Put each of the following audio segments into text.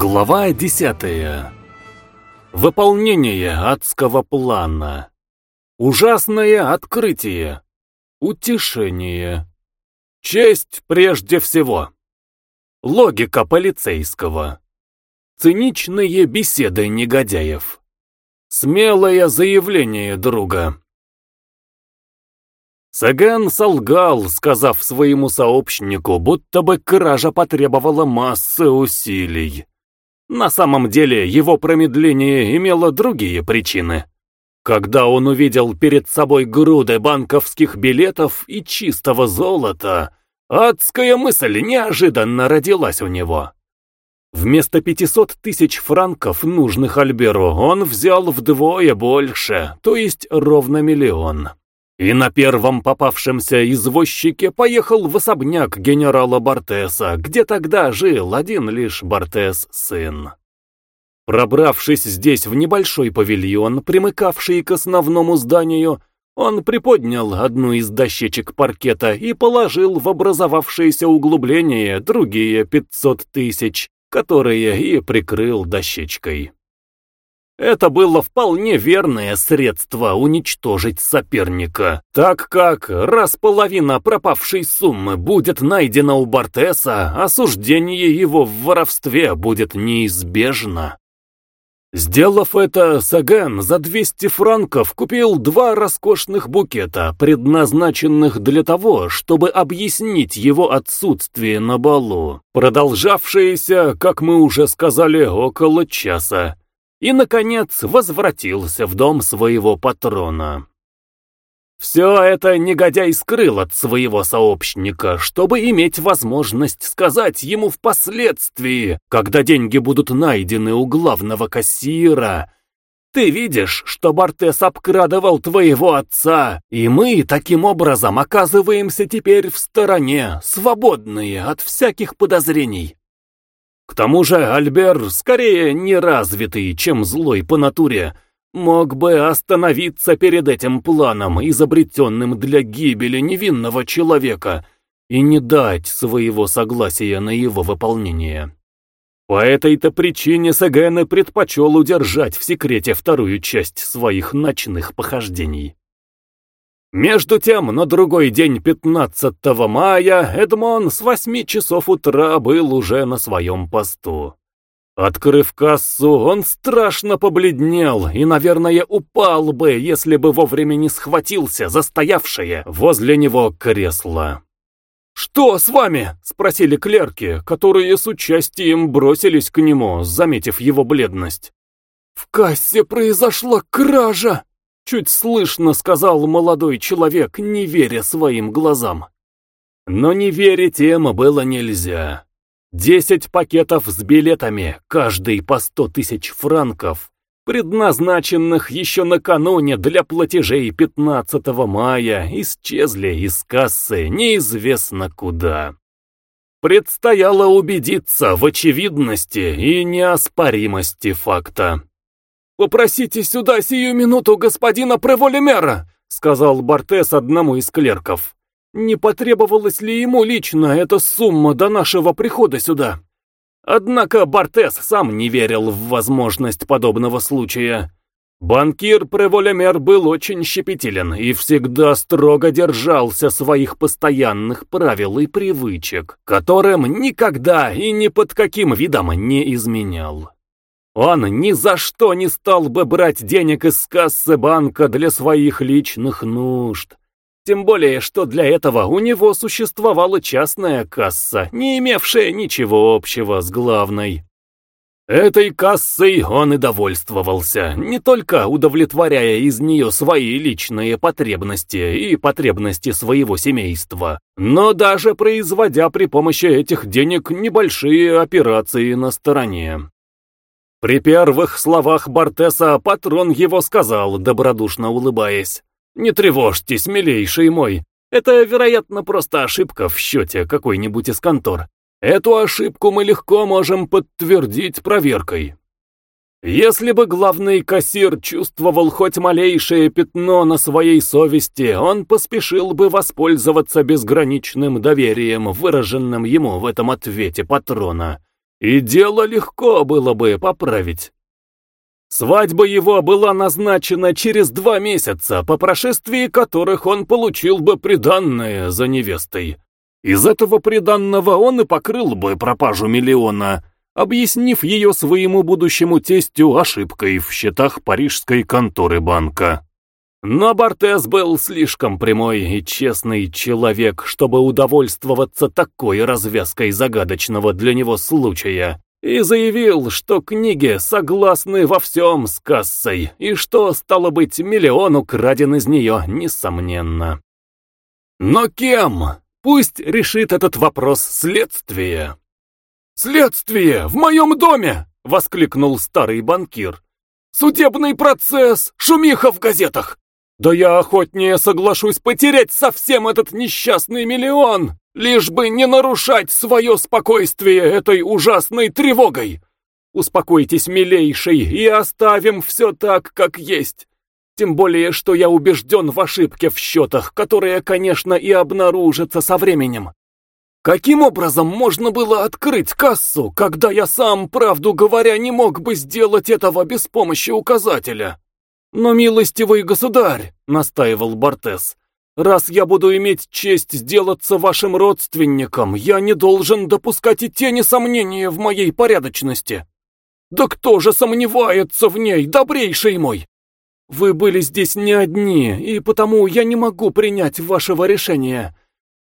Глава десятая. Выполнение адского плана. Ужасное открытие. Утешение. Честь прежде всего. Логика полицейского. Циничные беседы негодяев. Смелое заявление друга. Саган солгал, сказав своему сообщнику, будто бы кража потребовала массы усилий. На самом деле его промедление имело другие причины. Когда он увидел перед собой груды банковских билетов и чистого золота, адская мысль неожиданно родилась у него. Вместо 500 тысяч франков, нужных Альберу, он взял вдвое больше, то есть ровно миллион. И на первом попавшемся извозчике поехал в особняк генерала Бартеса, где тогда жил один лишь Бартес сын. Пробравшись здесь в небольшой павильон, примыкавший к основному зданию, он приподнял одну из дощечек паркета и положил в образовавшееся углубление другие 500 тысяч, которые и прикрыл дощечкой. Это было вполне верное средство уничтожить соперника, так как, раз половина пропавшей суммы будет найдена у Бартеса, осуждение его в воровстве будет неизбежно. Сделав это, Саган за 200 франков купил два роскошных букета, предназначенных для того, чтобы объяснить его отсутствие на балу, продолжавшееся, как мы уже сказали, около часа и, наконец, возвратился в дом своего патрона. Все это негодяй скрыл от своего сообщника, чтобы иметь возможность сказать ему впоследствии, когда деньги будут найдены у главного кассира. «Ты видишь, что Бартес обкрадывал твоего отца, и мы таким образом оказываемся теперь в стороне, свободные от всяких подозрений». К тому же Альбер, скорее неразвитый, чем злой по натуре, мог бы остановиться перед этим планом, изобретенным для гибели невинного человека, и не дать своего согласия на его выполнение. По этой-то причине Сагене предпочел удержать в секрете вторую часть своих ночных похождений. Между тем, на другой день 15 мая Эдмон с 8 часов утра был уже на своем посту. Открыв кассу, он страшно побледнел и, наверное, упал бы, если бы вовремя не схватился за стоявшее возле него кресло. «Что с вами?» — спросили клерки, которые с участием бросились к нему, заметив его бледность. «В кассе произошла кража!» Чуть слышно сказал молодой человек, не веря своим глазам. Но не верить им было нельзя. Десять пакетов с билетами, каждый по сто тысяч франков, предназначенных еще накануне для платежей 15 мая, исчезли из кассы неизвестно куда. Предстояло убедиться в очевидности и неоспоримости факта. «Попросите сюда сию минуту господина Преволемера», — сказал Бартес одному из клерков. «Не потребовалась ли ему лично эта сумма до нашего прихода сюда?» Однако Бартес сам не верил в возможность подобного случая. Банкир Преволемер был очень щепетилен и всегда строго держался своих постоянных правил и привычек, которым никогда и ни под каким видом не изменял. Он ни за что не стал бы брать денег из кассы банка для своих личных нужд. Тем более, что для этого у него существовала частная касса, не имевшая ничего общего с главной. Этой кассой он и довольствовался, не только удовлетворяя из нее свои личные потребности и потребности своего семейства, но даже производя при помощи этих денег небольшие операции на стороне. При первых словах Бартеса патрон его сказал, добродушно улыбаясь. «Не тревожьтесь, милейший мой. Это, вероятно, просто ошибка в счете какой-нибудь из контор. Эту ошибку мы легко можем подтвердить проверкой». Если бы главный кассир чувствовал хоть малейшее пятно на своей совести, он поспешил бы воспользоваться безграничным доверием, выраженным ему в этом ответе патрона и дело легко было бы поправить. Свадьба его была назначена через два месяца, по прошествии которых он получил бы приданное за невестой. Из этого приданного он и покрыл бы пропажу миллиона, объяснив ее своему будущему тестю ошибкой в счетах парижской конторы банка. Но Бортес был слишком прямой и честный человек, чтобы удовольствоваться такой развязкой загадочного для него случая, и заявил, что книги согласны во всем с кассой, и что, стало быть, миллион украден из нее, несомненно. Но кем? Пусть решит этот вопрос следствие. «Следствие! В моем доме!» — воскликнул старый банкир. «Судебный процесс! Шумиха в газетах! Да я охотнее соглашусь потерять совсем этот несчастный миллион, лишь бы не нарушать свое спокойствие этой ужасной тревогой! Успокойтесь, милейший, и оставим все так, как есть. Тем более, что я убежден в ошибке в счетах, которые, конечно, и обнаружатся со временем. Каким образом можно было открыть кассу, когда я сам, правду говоря, не мог бы сделать этого без помощи указателя? Но, милостивый государь, настаивал Бортес, раз я буду иметь честь сделаться вашим родственником, я не должен допускать и тени сомнения в моей порядочности. Да кто же сомневается в ней, добрейший мой? Вы были здесь не одни, и потому я не могу принять вашего решения.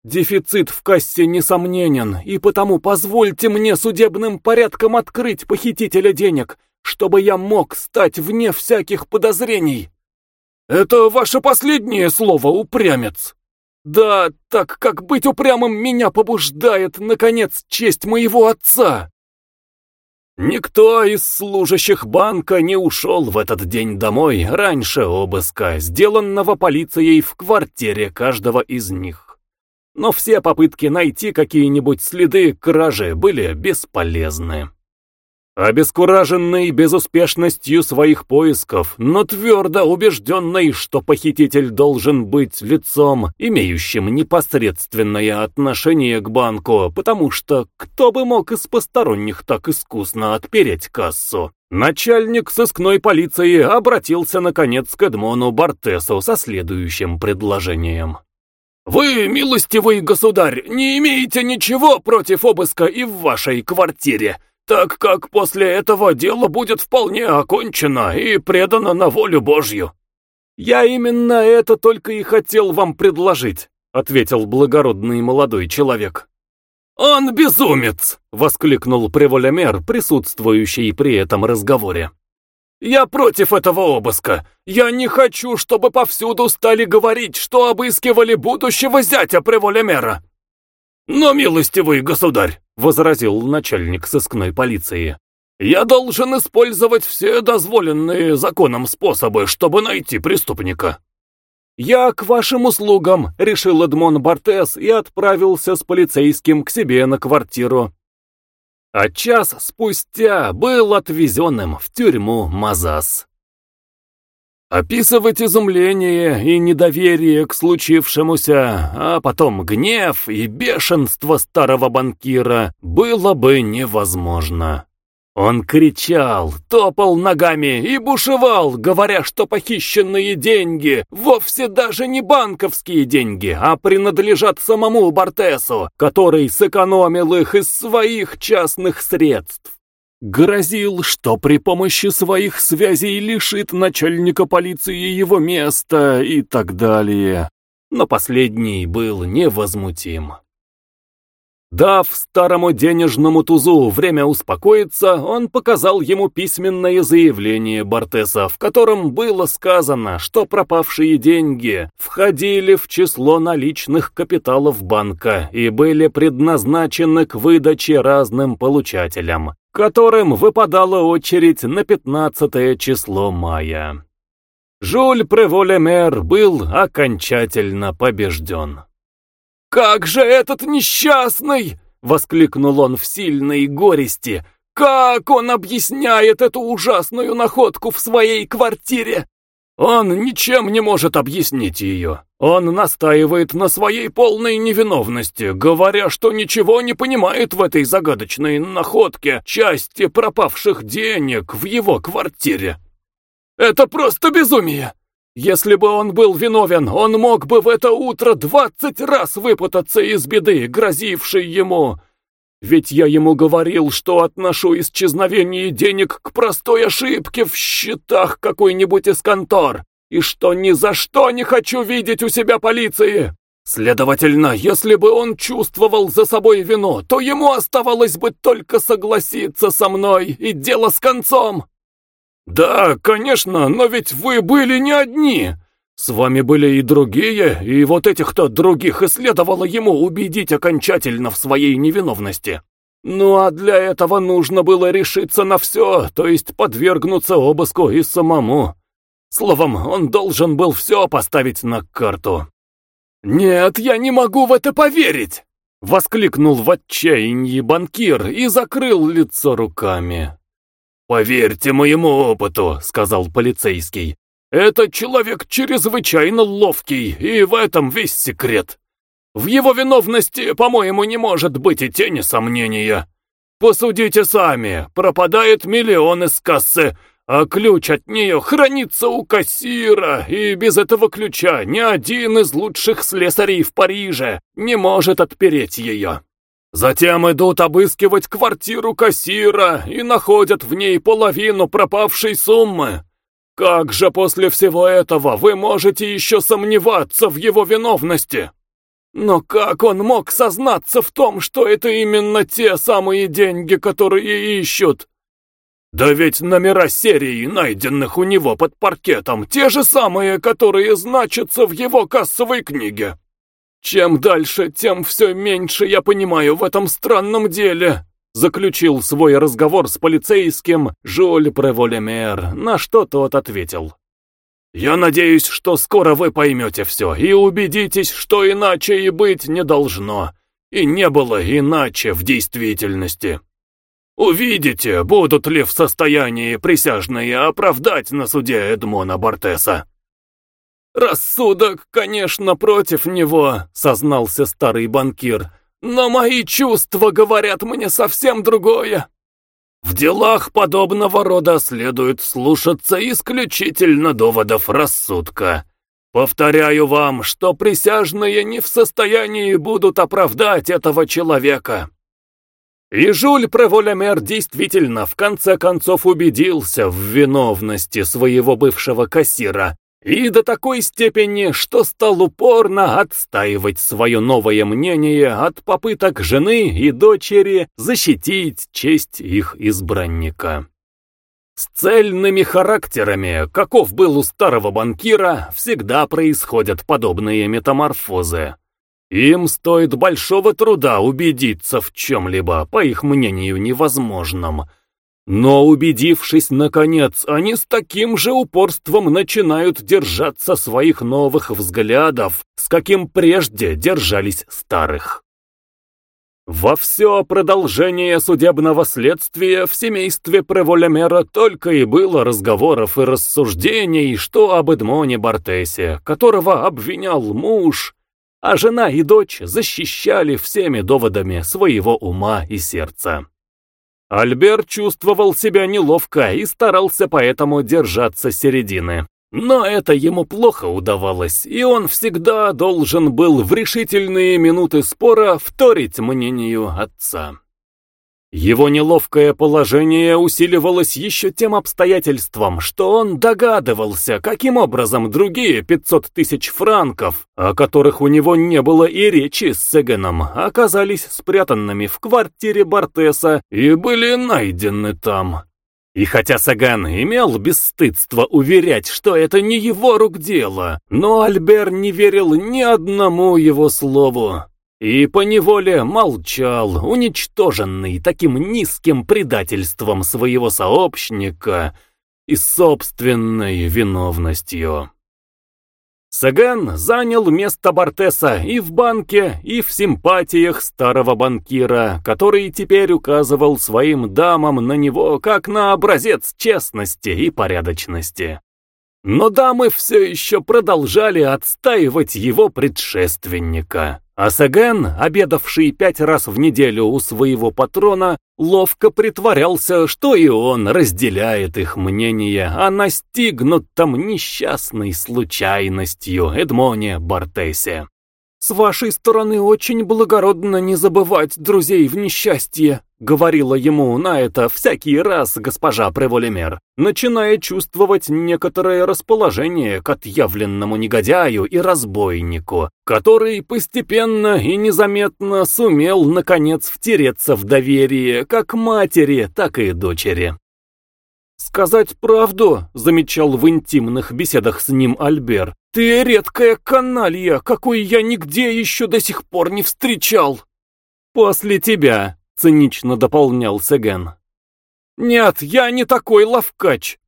Дефицит в кассе несомненен, и потому позвольте мне судебным порядком открыть похитителя денег, чтобы я мог стать вне всяких подозрений. Это ваше последнее слово, упрямец. Да, так как быть упрямым меня побуждает, наконец, честь моего отца. Никто из служащих банка не ушел в этот день домой раньше обыска, сделанного полицией в квартире каждого из них но все попытки найти какие-нибудь следы кражи были бесполезны. Обескураженный безуспешностью своих поисков, но твердо убежденный, что похититель должен быть лицом, имеющим непосредственное отношение к банку, потому что кто бы мог из посторонних так искусно отпереть кассу, начальник сыскной полиции обратился наконец к Эдмону Бартесу со следующим предложением. «Вы, милостивый государь, не имеете ничего против обыска и в вашей квартире, так как после этого дело будет вполне окончено и предано на волю Божью». «Я именно это только и хотел вам предложить», — ответил благородный молодой человек. «Он безумец!» — воскликнул преволемер, присутствующий при этом разговоре. «Я против этого обыска. Я не хочу, чтобы повсюду стали говорить, что обыскивали будущего зятя Преволемера». «Но, милостивый государь», — возразил начальник сыскной полиции, «я должен использовать все дозволенные законом способы, чтобы найти преступника». «Я к вашим услугам», — решил Эдмон Бартес и отправился с полицейским к себе на квартиру а час спустя был отвезенным в тюрьму Мазас. Описывать изумление и недоверие к случившемуся, а потом гнев и бешенство старого банкира было бы невозможно. Он кричал, топал ногами и бушевал, говоря, что похищенные деньги вовсе даже не банковские деньги, а принадлежат самому Бортесу, который сэкономил их из своих частных средств. Грозил, что при помощи своих связей лишит начальника полиции его места и так далее. Но последний был невозмутим. Дав старому денежному тузу время успокоиться, он показал ему письменное заявление Бортеса, в котором было сказано, что пропавшие деньги входили в число наличных капиталов банка и были предназначены к выдаче разным получателям, которым выпадала очередь на 15 число мая. Жюль Преволемер был окончательно побежден. «Как же этот несчастный!» — воскликнул он в сильной горести. «Как он объясняет эту ужасную находку в своей квартире?» «Он ничем не может объяснить ее», Он настаивает на своей полной невиновности, говоря, что ничего не понимает в этой загадочной находке части пропавших денег в его квартире. Это просто безумие! Если бы он был виновен, он мог бы в это утро двадцать раз выпутаться из беды, грозившей ему. Ведь я ему говорил, что отношу исчезновение денег к простой ошибке в счетах какой-нибудь из контор, и что ни за что не хочу видеть у себя полиции. Следовательно, если бы он чувствовал за собой вину, то ему оставалось бы только согласиться со мной, и дело с концом. Да, конечно, но ведь вы были не одни. С вами были и другие, и вот этих-то других и следовало ему убедить окончательно в своей невиновности. Ну а для этого нужно было решиться на все, то есть подвергнуться обыску и самому. Словом, он должен был все поставить на карту. «Нет, я не могу в это поверить!» — воскликнул в отчаянии банкир и закрыл лицо руками. «Поверьте моему опыту», — сказал полицейский. «Этот человек чрезвычайно ловкий, и в этом весь секрет. В его виновности, по-моему, не может быть и тени сомнения. Посудите сами, пропадает миллион из кассы, а ключ от нее хранится у кассира, и без этого ключа ни один из лучших слесарей в Париже не может отпереть ее. Затем идут обыскивать квартиру кассира и находят в ней половину пропавшей суммы. Как же после всего этого вы можете еще сомневаться в его виновности? Но как он мог сознаться в том, что это именно те самые деньги, которые ищут? Да ведь номера серии, найденных у него под паркетом, те же самые, которые значатся в его кассовой книге. «Чем дальше, тем все меньше я понимаю в этом странном деле», заключил свой разговор с полицейским Жоль Преволемер, на что тот ответил. «Я надеюсь, что скоро вы поймете все и убедитесь, что иначе и быть не должно, и не было иначе в действительности. Увидите, будут ли в состоянии присяжные оправдать на суде Эдмона Бартеса». «Рассудок, конечно, против него», — сознался старый банкир. «Но мои чувства говорят мне совсем другое». В делах подобного рода следует слушаться исключительно доводов рассудка. Повторяю вам, что присяжные не в состоянии будут оправдать этого человека. И Жюль Преволемер действительно в конце концов убедился в виновности своего бывшего кассира и до такой степени, что стал упорно отстаивать свое новое мнение от попыток жены и дочери защитить честь их избранника. С цельными характерами, каков был у старого банкира, всегда происходят подобные метаморфозы. Им стоит большого труда убедиться в чем-либо, по их мнению, невозможном, но убедившись, наконец, они с таким же упорством начинают держаться своих новых взглядов, с каким прежде держались старых. Во все продолжение судебного следствия в семействе Преволемера только и было разговоров и рассуждений, что об Эдмоне Бартесе, которого обвинял муж, а жена и дочь защищали всеми доводами своего ума и сердца. Альбер чувствовал себя неловко и старался поэтому держаться середины. Но это ему плохо удавалось, и он всегда должен был в решительные минуты спора вторить мнению отца. Его неловкое положение усиливалось еще тем обстоятельством, что он догадывался, каким образом другие 500 тысяч франков, о которых у него не было и речи с Сегеном, оказались спрятанными в квартире Бартеса и были найдены там. И хотя Саган имел бесстыдство уверять, что это не его рук дело, но Альбер не верил ни одному его слову. И поневоле молчал, уничтоженный таким низким предательством своего сообщника и собственной виновностью. Саган занял место Бартеса и в банке, и в симпатиях старого банкира, который теперь указывал своим дамам на него как на образец честности и порядочности. Но дамы все еще продолжали отстаивать его предшественника. А Сеген, обедавший пять раз в неделю у своего патрона, ловко притворялся, что и он разделяет их мнение о настигнутом несчастной случайностью Эдмоне Бартесе. «С вашей стороны очень благородно не забывать друзей в несчастье», говорила ему на это всякий раз госпожа Преволемер, начиная чувствовать некоторое расположение к отъявленному негодяю и разбойнику, который постепенно и незаметно сумел, наконец, втереться в доверие как матери, так и дочери. «Сказать правду», — замечал в интимных беседах с ним Альбер, «ты редкая каналья, какой я нигде еще до сих пор не встречал». «После тебя», — цинично дополнял Сеген. «Нет, я не такой ловкач.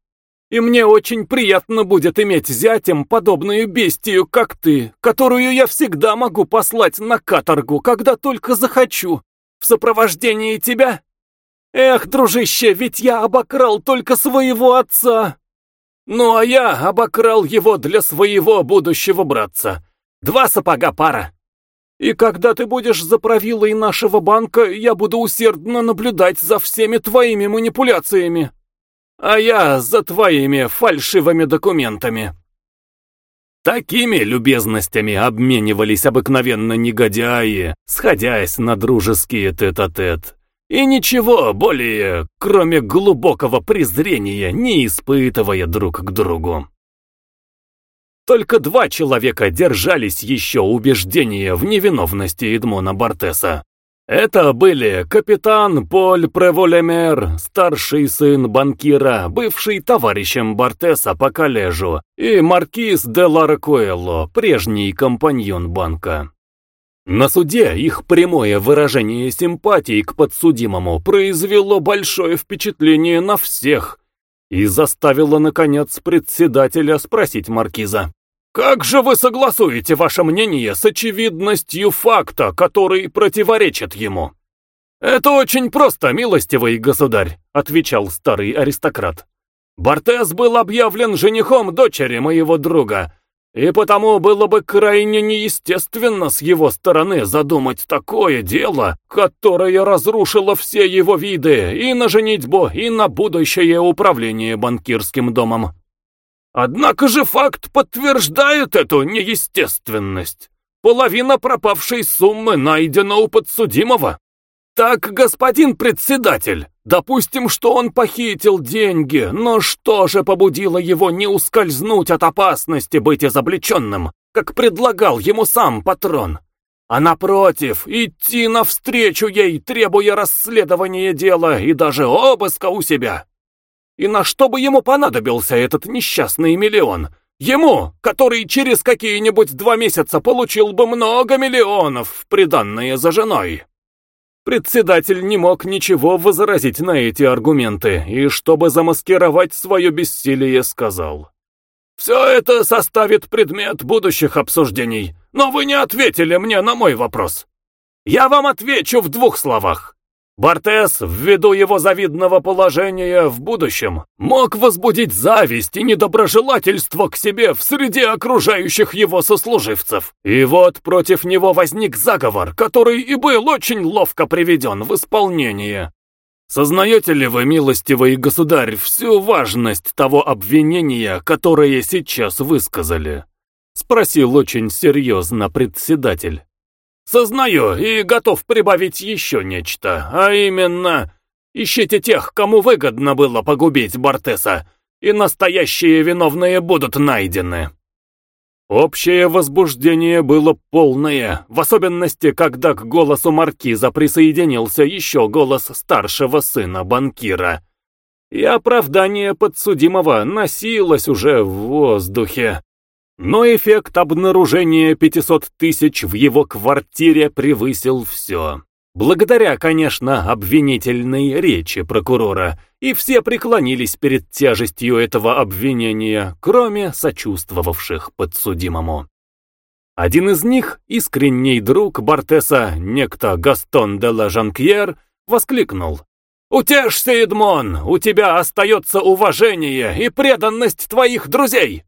И мне очень приятно будет иметь зятем подобную бестию, как ты, которую я всегда могу послать на каторгу, когда только захочу, в сопровождении тебя Эх, дружище, ведь я обокрал только своего отца. Ну а я обокрал его для своего будущего братца. Два сапога пара. И когда ты будешь за правилой нашего банка, я буду усердно наблюдать за всеми твоими манипуляциями. А я за твоими фальшивыми документами. Такими любезностями обменивались обыкновенно негодяи, сходясь на дружеские тет-а-тет. -тет. И ничего более, кроме глубокого презрения, не испытывая друг к другу. Только два человека держались еще убеждения в невиновности Эдмона Бартеса. Это были капитан Поль Преволемер, старший сын банкира, бывший товарищем Бартеса по коллежу, и маркиз де Ларакуэлло, прежний компаньон банка. На суде их прямое выражение симпатии к подсудимому произвело большое впечатление на всех и заставило, наконец, председателя спросить маркиза. «Как же вы согласуете ваше мнение с очевидностью факта, который противоречит ему?» «Это очень просто, милостивый государь», — отвечал старый аристократ. «Бортес был объявлен женихом дочери моего друга, и потому было бы крайне неестественно с его стороны задумать такое дело, которое разрушило все его виды и на женитьбу, и на будущее управление банкирским домом. Однако же факт подтверждает эту неестественность. Половина пропавшей суммы найдена у подсудимого. Так, господин председатель, допустим, что он похитил деньги, но что же побудило его не ускользнуть от опасности быть изобличенным, как предлагал ему сам патрон? А напротив, идти навстречу ей, требуя расследования дела и даже обыска у себя. И на что бы ему понадобился этот несчастный миллион? Ему, который через какие-нибудь два месяца получил бы много миллионов, приданные за женой. Председатель не мог ничего возразить на эти аргументы, и чтобы замаскировать свое бессилие, сказал. «Все это составит предмет будущих обсуждений, но вы не ответили мне на мой вопрос. Я вам отвечу в двух словах. Бортес, ввиду его завидного положения в будущем, мог возбудить зависть и недоброжелательство к себе в среде окружающих его сослуживцев. И вот против него возник заговор, который и был очень ловко приведен в исполнение. Сознаете ли вы, милостивый государь, всю важность того обвинения, которое сейчас высказали? Спросил очень серьезно председатель. Сознаю и готов прибавить еще нечто, а именно, ищите тех, кому выгодно было погубить Бортеса, и настоящие виновные будут найдены. Общее возбуждение было полное, в особенности, когда к голосу маркиза присоединился еще голос старшего сына банкира. И оправдание подсудимого носилось уже в воздухе. Но эффект обнаружения 500 тысяч в его квартире превысил все. Благодаря, конечно, обвинительной речи прокурора, и все преклонились перед тяжестью этого обвинения, кроме сочувствовавших подсудимому. Один из них, искренний друг Бартеса, некто Гастон де ла Жанкьер, воскликнул. «Утешься, Эдмон, у тебя остается уважение и преданность твоих друзей!»